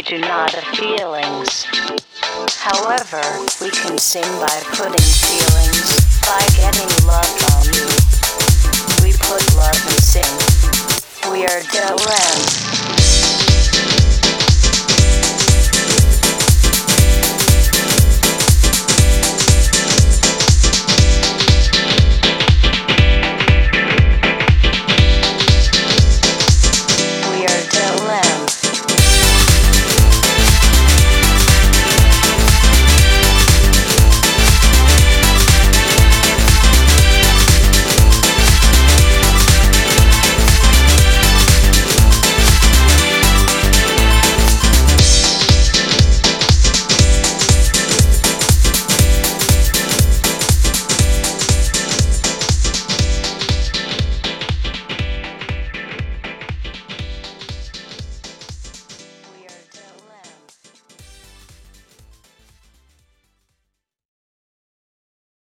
We do not have feelings. However, we can sing by putting feelings, by getting love on you. We put love and sing. We are Delem.